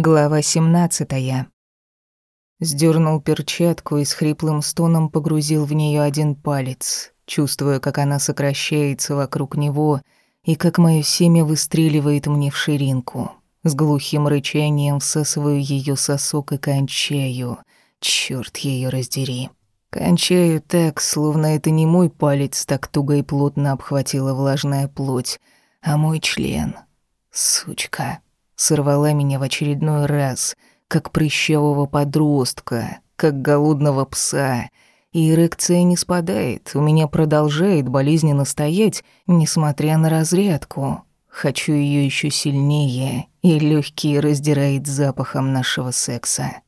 Глава 17. Сдернул перчатку и с хриплым стоном погрузил в нее один палец, чувствуя, как она сокращается вокруг него и как мое семя выстреливает мне в ширинку. С глухим рычанием всасываю ее сосок и кончаю. Черт ее раздери. Кончаю так, словно это не мой палец так туго и плотно обхватила влажная плоть, а мой член. Сучка сорвала меня в очередной раз, как прыщавого подростка, как голодного пса. И эрекция не спадает, у меня продолжает болезненно стоять, несмотря на разрядку. Хочу ее еще сильнее, и легкие раздирает запахом нашего секса.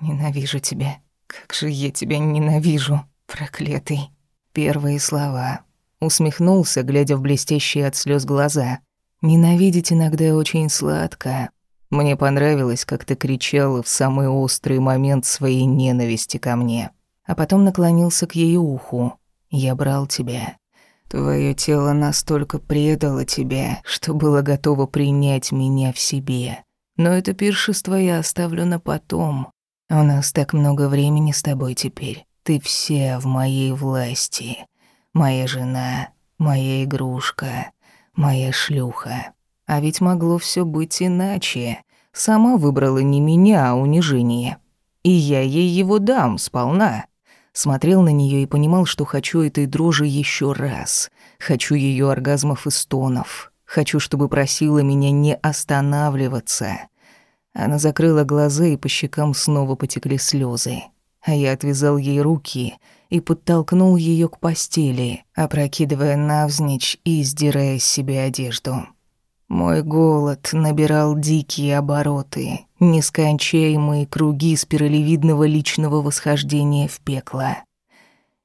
Ненавижу тебя. Как же я тебя ненавижу, проклятый. Первые слова. Усмехнулся, глядя в блестящие от слез глаза. Ненавидеть иногда очень сладко. Мне понравилось, как ты кричала в самый острый момент своей ненависти ко мне. А потом наклонился к ее уху. Я брал тебя. Твое тело настолько предало тебя, что было готово принять меня в себе. Но это пиршество я оставлю на потом. У нас так много времени с тобой теперь. Ты вся в моей власти. Моя жена, моя игрушка, Моя шлюха. А ведь могло все быть иначе. Сама выбрала не меня, а унижение. И я ей его дам сполна. Смотрел на нее и понимал, что хочу этой дрожи еще раз. Хочу ее оргазмов и стонов. Хочу, чтобы просила меня не останавливаться. Она закрыла глаза, и по щекам снова потекли слезы. А я отвязал ей руки — и подтолкнул ее к постели, опрокидывая навзничь и сдирая с себя одежду. Мой голод набирал дикие обороты, нескончаемые круги спиралевидного личного восхождения в пекло.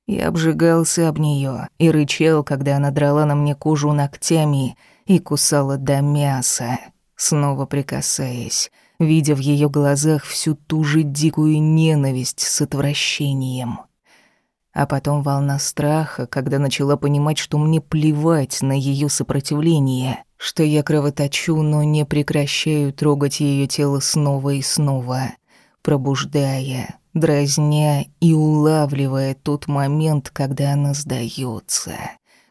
Я обжигался об нее и рычал, когда она драла на мне кожу ногтями и кусала до мяса, снова прикасаясь, видя в ее глазах всю ту же дикую ненависть с отвращением. А потом волна страха, когда начала понимать, что мне плевать на ее сопротивление, что я кровоточу, но не прекращаю трогать ее тело снова и снова, пробуждая, дразня и улавливая тот момент, когда она сдается,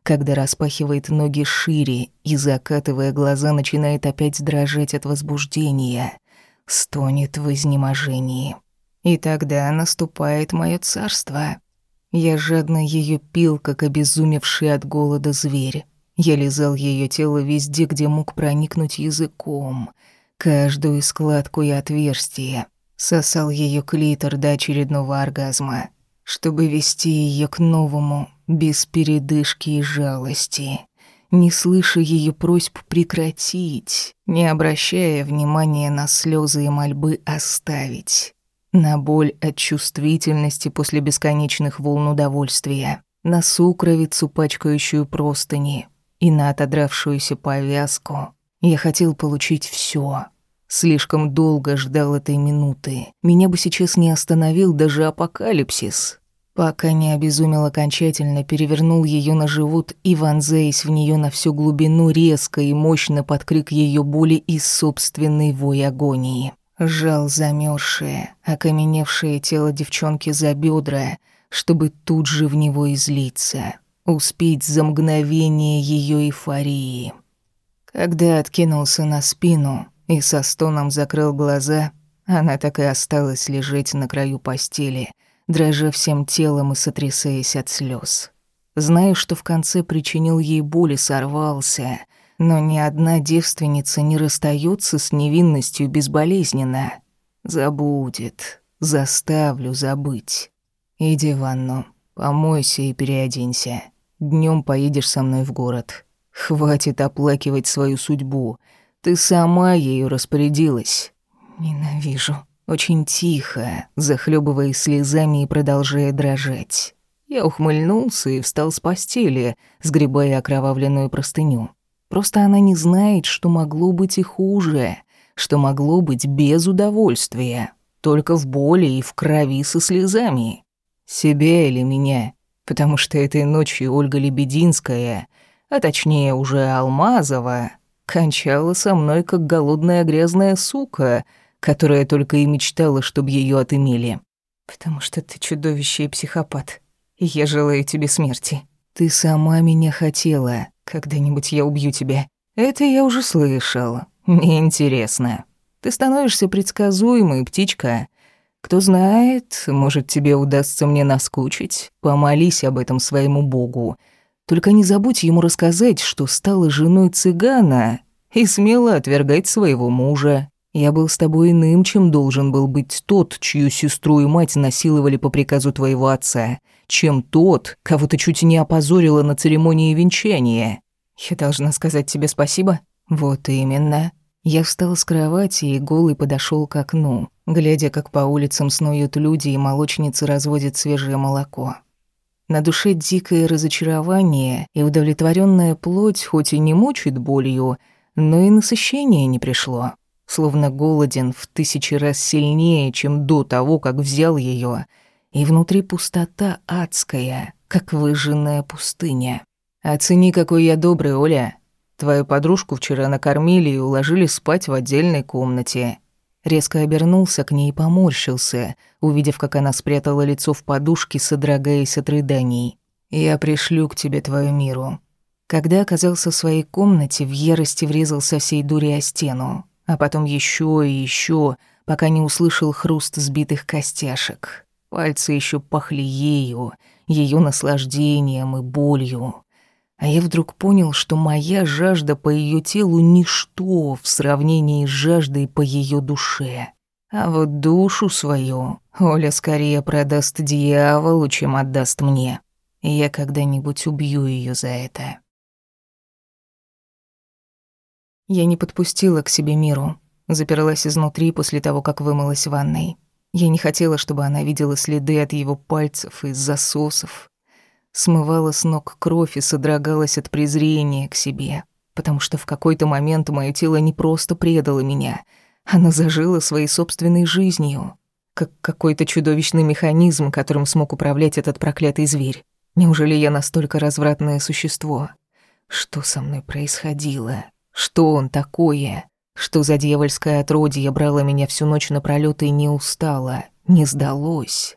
когда распахивает ноги шире и, закатывая глаза, начинает опять дрожать от возбуждения, стонет в изнеможении. И тогда наступает мое царство — я жадно ее пил, как обезумевший от голода зверь. Я лизал ее тело везде, где мог проникнуть языком, каждую складку и отверстие. Сосал ее клитор до очередного оргазма, чтобы вести ее к новому, без передышки и жалости, не слыша ее просьб прекратить, не обращая внимания на слезы и мольбы оставить на боль от чувствительности после бесконечных волн удовольствия, на сукровицу, пачкающую простыни, и на отодравшуюся повязку. Я хотел получить все. Слишком долго ждал этой минуты. Меня бы сейчас не остановил даже апокалипсис. Пока не обезумел окончательно, перевернул ее на живот и, вонзаясь в нее на всю глубину, резко и мощно под крик ее боли и собственной вой агонии. Жал замерзшее, окаменевшее тело девчонки за бедра, чтобы тут же в него излиться, успеть за мгновение ее эйфории. Когда откинулся на спину и со стоном закрыл глаза, она так и осталась лежать на краю постели, дрожа всем телом и сотрясаясь от слез. Знаю, что в конце причинил ей боль и сорвался — но ни одна девственница не расстается с невинностью безболезненно. Забудет, заставлю забыть. Иди в ванну, помойся и переоденься. Днем поедешь со мной в город. Хватит оплакивать свою судьбу. Ты сама ею распорядилась. Ненавижу. Очень тихо, захлебываясь слезами и продолжая дрожать. Я ухмыльнулся и встал с постели, сгребая окровавленную простыню. Просто она не знает, что могло быть и хуже, что могло быть без удовольствия, только в боли и в крови со слезами. Себя или меня, потому что этой ночью Ольга Лебединская, а точнее уже Алмазова, кончала со мной как голодная грязная сука, которая только и мечтала, чтобы ее отымели. Потому что ты чудовище и психопат, и я желаю тебе смерти. Ты сама меня хотела. Когда-нибудь я убью тебя. Это я уже слышал. Мне интересно. Ты становишься предсказуемой, птичка. Кто знает, может, тебе удастся мне наскучить. Помолись об этом своему богу. Только не забудь ему рассказать, что стала женой цыгана и смело отвергать своего мужа. Я был с тобой иным, чем должен был быть тот, чью сестру и мать насиловали по приказу твоего отца, чем тот, кого ты чуть не опозорила на церемонии венчания. Я должна сказать тебе спасибо? Вот именно. Я встал с кровати и голый подошел к окну, глядя, как по улицам снуют люди и молочницы разводят свежее молоко. На душе дикое разочарование, и удовлетворенная плоть хоть и не мучает болью, но и насыщение не пришло. Словно голоден в тысячи раз сильнее, чем до того, как взял ее, и внутри пустота адская, как выжженная пустыня. «Оцени, какой я добрый, Оля», Твою подружку вчера накормили и уложили спать в отдельной комнате». Резко обернулся к ней и поморщился, увидев, как она спрятала лицо в подушке, содрогаясь от рыданий. «Я пришлю к тебе твою миру». Когда оказался в своей комнате, в ярости врезался всей дури о стену, а потом еще и еще, пока не услышал хруст сбитых костяшек. Пальцы еще пахли ею, ее наслаждением и болью. А я вдруг понял, что моя жажда по ее телу ничто в сравнении с жаждой по ее душе. А вот душу свою Оля скорее продаст дьяволу, чем отдаст мне. И я когда-нибудь убью ее за это. Я не подпустила к себе миру, заперлась изнутри после того, как вымылась в ванной. Я не хотела, чтобы она видела следы от его пальцев и засосов, смывала с ног кровь и содрогалась от презрения к себе, потому что в какой-то момент мое тело не просто предало меня, оно зажило своей собственной жизнью, как какой-то чудовищный механизм, которым смог управлять этот проклятый зверь. Неужели я настолько развратное существо? Что со мной происходило? Что он такое? Что за дьявольское отродье брало меня всю ночь напролёт и не устала, не сдалось?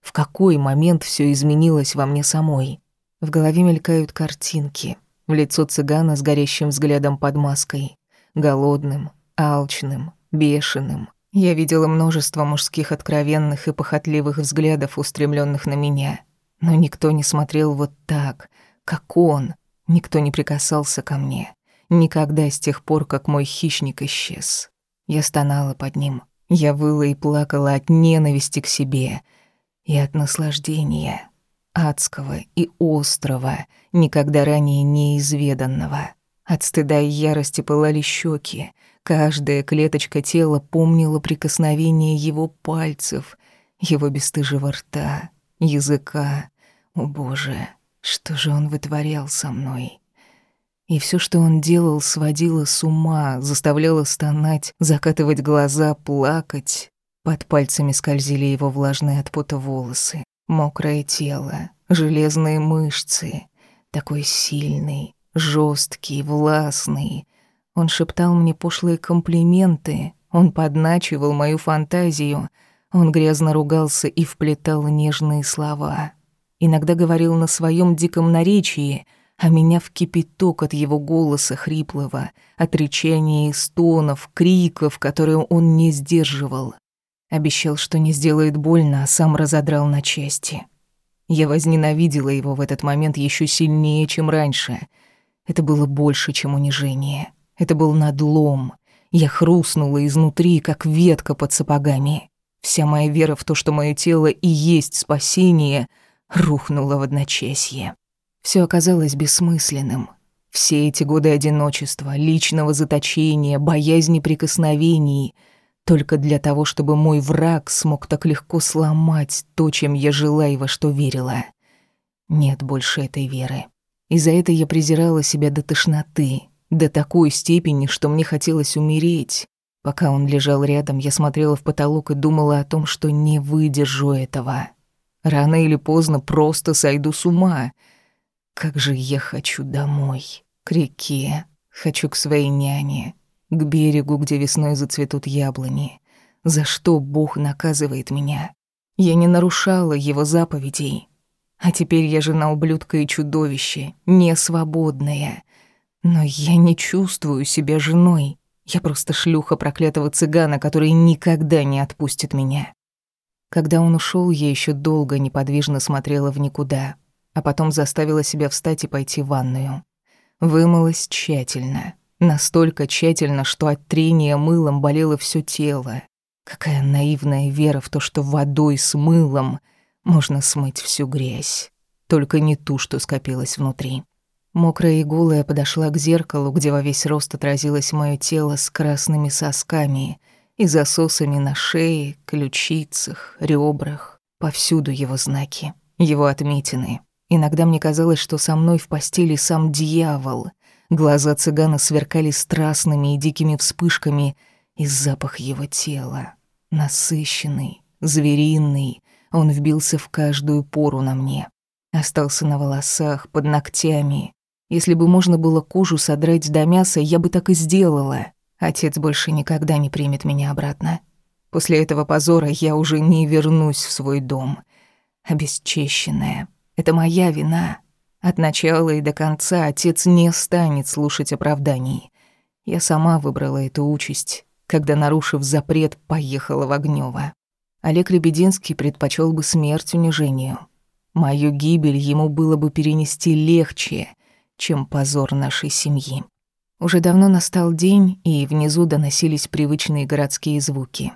В какой момент все изменилось во мне самой? В голове мелькают картинки. В лицо цыгана с горящим взглядом под маской. Голодным, алчным, бешеным. Я видела множество мужских откровенных и похотливых взглядов, устремленных на меня. Но никто не смотрел вот так, как он. Никто не прикасался ко мне. Никогда с тех пор, как мой хищник исчез. Я стонала под ним. Я выла и плакала от ненависти к себе — и от наслаждения, адского и острого, никогда ранее неизведанного. От стыда и ярости пылали щеки, каждая клеточка тела помнила прикосновение его пальцев, его бесстыжего рта, языка. О боже, что же он вытворял со мной? И все, что он делал, сводило с ума, заставляло стонать, закатывать глаза, плакать. Под пальцами скользили его влажные от пота волосы, мокрое тело, железные мышцы. Такой сильный, жесткий, властный. Он шептал мне пошлые комплименты, он подначивал мою фантазию, он грязно ругался и вплетал нежные слова. Иногда говорил на своем диком наречии, а меня в кипяток от его голоса хриплого, от речания и стонов, криков, которые он не сдерживал. Обещал, что не сделает больно, а сам разодрал на части. Я возненавидела его в этот момент еще сильнее, чем раньше. Это было больше, чем унижение. Это был надлом. Я хрустнула изнутри, как ветка под сапогами. Вся моя вера в то, что мое тело и есть спасение, рухнула в одночасье. Все оказалось бессмысленным. Все эти годы одиночества, личного заточения, боязни прикосновений — только для того, чтобы мой враг смог так легко сломать то, чем я жила и во что верила. Нет больше этой веры. И за это я презирала себя до тошноты, до такой степени, что мне хотелось умереть. Пока он лежал рядом, я смотрела в потолок и думала о том, что не выдержу этого. Рано или поздно просто сойду с ума. Как же я хочу домой, к реке, хочу к своей няне, к берегу, где весной зацветут яблони, За что Бог наказывает меня? Я не нарушала его заповедей. А теперь я жена ублюдка и чудовище, не свободная. Но я не чувствую себя женой. Я просто шлюха проклятого цыгана, который никогда не отпустит меня. Когда он ушел, я еще долго неподвижно смотрела в никуда, а потом заставила себя встать и пойти в ванную. Вымылась тщательно. Настолько тщательно, что от трения мылом болело все тело. Какая наивная вера в то, что водой с мылом можно смыть всю грязь. Только не ту, что скопилась внутри. Мокрая и голая подошла к зеркалу, где во весь рост отразилось мое тело с красными сосками и засосами на шее, ключицах, ребрах. Повсюду его знаки, его отметины. Иногда мне казалось, что со мной в постели сам дьявол. Глаза цыгана сверкали страстными и дикими вспышками, и запах его тела. Насыщенный, звериный, он вбился в каждую пору на мне. Остался на волосах, под ногтями, если бы можно было кожу содрать до мяса, я бы так и сделала. Отец больше никогда не примет меня обратно. После этого позора я уже не вернусь в свой дом. Обесчещенная. Это моя вина. От начала и до конца отец не станет слушать оправданий. Я сама выбрала эту участь, когда, нарушив запрет, поехала в Огнёво. Олег Лебединский предпочел бы смерть унижению. Мою гибель ему было бы перенести легче, чем позор нашей семьи. Уже давно настал день, и внизу доносились привычные городские звуки.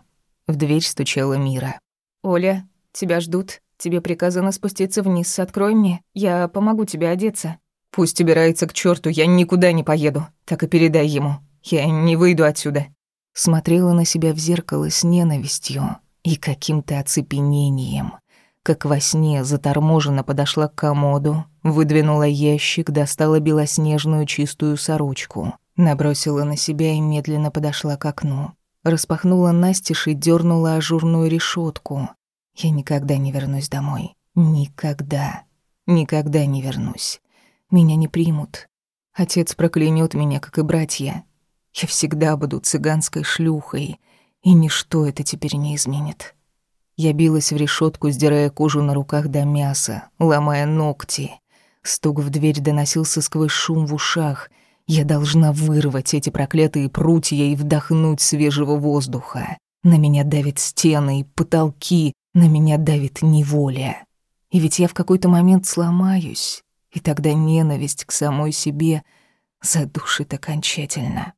В дверь стучала Мира. «Оля, тебя ждут. Тебе приказано спуститься вниз. Открой мне. Я помогу тебе одеться». «Пусть убирается к черту, я никуда не поеду. Так и передай ему. Я не выйду отсюда». Смотрела на себя в зеркало с ненавистью и каким-то оцепенением как во сне заторможенно подошла к комоду, выдвинула ящик, достала белоснежную чистую сорочку, набросила на себя и медленно подошла к окну. Распахнула настежь и дернула ажурную решетку. Я никогда не вернусь домой. Никогда. Никогда не вернусь. Меня не примут. Отец проклянет меня, как и братья. Я всегда буду цыганской шлюхой, и ничто это теперь не изменит. Я билась в решетку, сдирая кожу на руках до мяса, ломая ногти. Стук в дверь доносился сквозь шум в ушах. Я должна вырвать эти проклятые прутья и вдохнуть свежего воздуха. На меня давят стены и потолки, на меня давит неволя. И ведь я в какой-то момент сломаюсь, и тогда ненависть к самой себе задушит окончательно.